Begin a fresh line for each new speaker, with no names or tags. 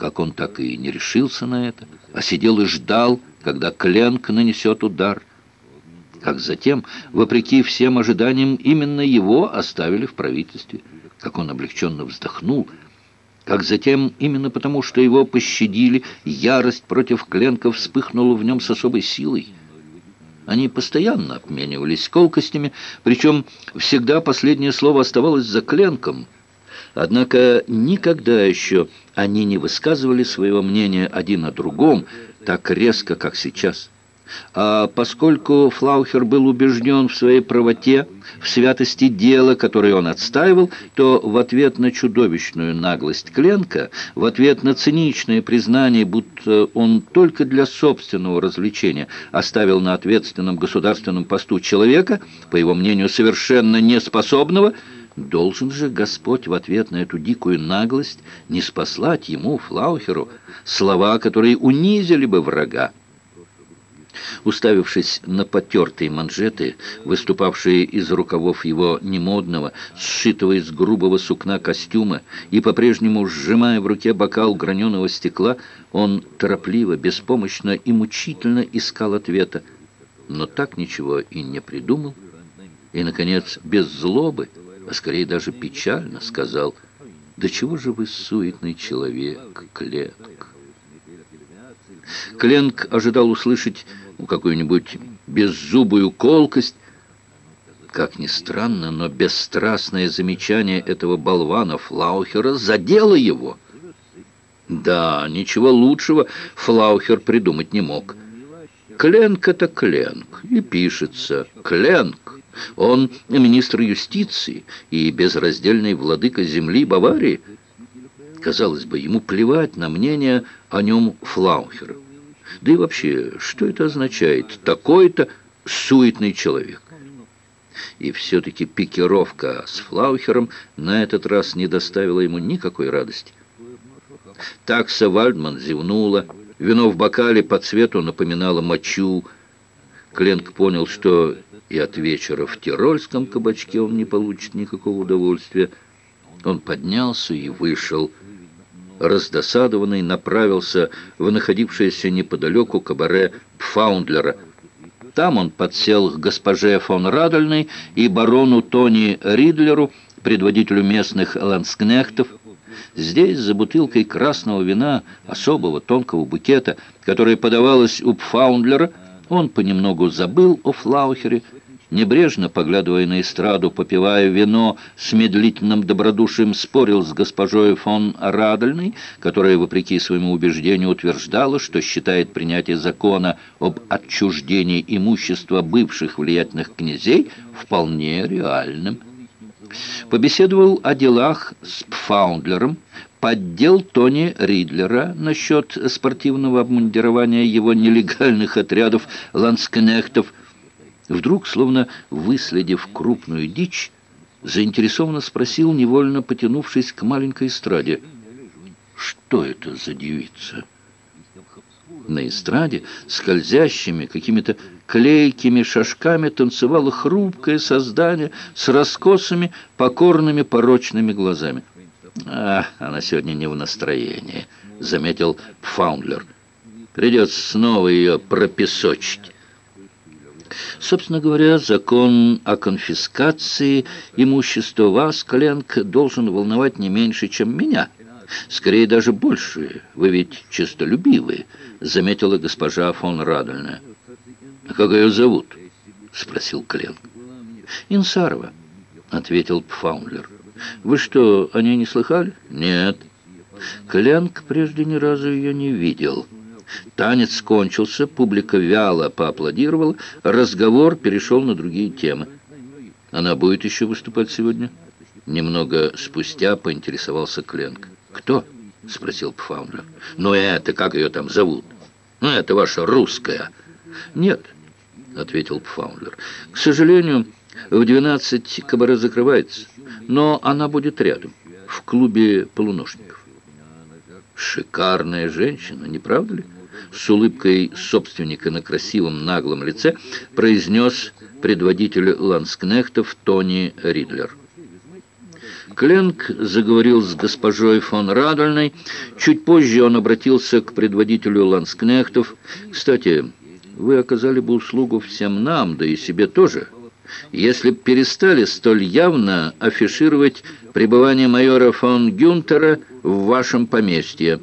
как он так и не решился на это, а сидел и ждал, когда Кленк нанесет удар. Как затем, вопреки всем ожиданиям, именно его оставили в правительстве. Как он облегченно вздохнул, как затем, именно потому, что его пощадили, ярость против Кленка вспыхнула в нем с особой силой. Они постоянно обменивались колкостями, причем всегда последнее слово оставалось за Кленком. Однако никогда еще они не высказывали своего мнения один о другом так резко, как сейчас. А поскольку Флаухер был убежден в своей правоте, в святости дела, которое он отстаивал, то в ответ на чудовищную наглость Кленка, в ответ на циничное признание, будто он только для собственного развлечения оставил на ответственном государственном посту человека, по его мнению, совершенно неспособного, должен же Господь в ответ на эту дикую наглость не спаслать ему, Флаухеру, слова, которые унизили бы врага. Уставившись на потертые манжеты, выступавшие из рукавов его немодного, сшитого из грубого сукна костюма, и по-прежнему сжимая в руке бокал граненого стекла, он торопливо, беспомощно и мучительно искал ответа, но так ничего и не придумал, и, наконец, без злобы, а скорее даже печально сказал, «Да чего же вы суетный человек, Кленк?» Кленк ожидал услышать какую-нибудь беззубую колкость. Как ни странно, но бесстрастное замечание этого болвана Флаухера задело его. Да, ничего лучшего Флаухер придумать не мог. Кленк — это Кленк, и пишется Кленк. Он министр юстиции и безраздельный владыка земли Баварии. Казалось бы, ему плевать на мнение о нем Флаухера. Да и вообще, что это означает? Такой-то суетный человек. И все-таки пикировка с Флаухером на этот раз не доставила ему никакой радости. Такса Вальдман зевнула. Вино в бокале по цвету напоминало мочу. Кленк понял, что и от вечера в тирольском кабачке он не получит никакого удовольствия. Он поднялся и вышел раздосадованный, направился в находившееся неподалеку кабаре Пфаундлера. Там он подсел к госпоже фон Радольной и барону Тони Ридлеру, предводителю местных ланскнехтов. Здесь, за бутылкой красного вина, особого тонкого букета, которое подавалось у Пфаундлера, он понемногу забыл о Флаухере, небрежно поглядывая на эстраду, попивая вино, с медлительным добродушием спорил с госпожой фон Радольной, которая, вопреки своему убеждению, утверждала, что считает принятие закона об отчуждении имущества бывших влиятельных князей вполне реальным. Побеседовал о делах с Пфаундлером, поддел Тони Ридлера насчет спортивного обмундирования его нелегальных отрядов ланскнехтов, Вдруг, словно выследив крупную дичь, заинтересованно спросил, невольно потянувшись к маленькой эстраде. «Что это за девица?» На эстраде скользящими какими-то клейкими шажками танцевало хрупкое создание с раскосыми, покорными, порочными глазами. «А, она сегодня не в настроении», — заметил Пфаундлер. «Придется снова ее пропесочить». Собственно говоря, закон о конфискации имущества вас, Коленк, должен волновать не меньше, чем меня. Скорее даже больше. Вы ведь честолюбивые, заметила госпожа фон Радольная. «А как ее зовут?» — спросил Коленк. «Инсарова», — ответил Пфаунлер. «Вы что, о ней не слыхали?» «Нет». Кленк прежде ни разу ее не видел. Танец кончился, публика вяло поаплодировала, разговор перешел на другие темы. Она будет еще выступать сегодня? Немного спустя поинтересовался Кленк. «Кто?» — спросил Пфаунлер. «Ну это, как ее там зовут? Ну это ваша русская». «Нет», — ответил Пфаунлер. «К сожалению, в двенадцать кабаре закрывается, но она будет рядом, в клубе полуношников». «Шикарная женщина, не правда ли?» с улыбкой собственника на красивом наглом лице произнес предводитель ланскнехтов Тони Ридлер. Кленк заговорил с госпожой фон Радольной. Чуть позже он обратился к предводителю ланскнехтов. «Кстати, вы оказали бы услугу всем нам, да и себе тоже, если б перестали столь явно афишировать пребывание майора фон Гюнтера в вашем поместье».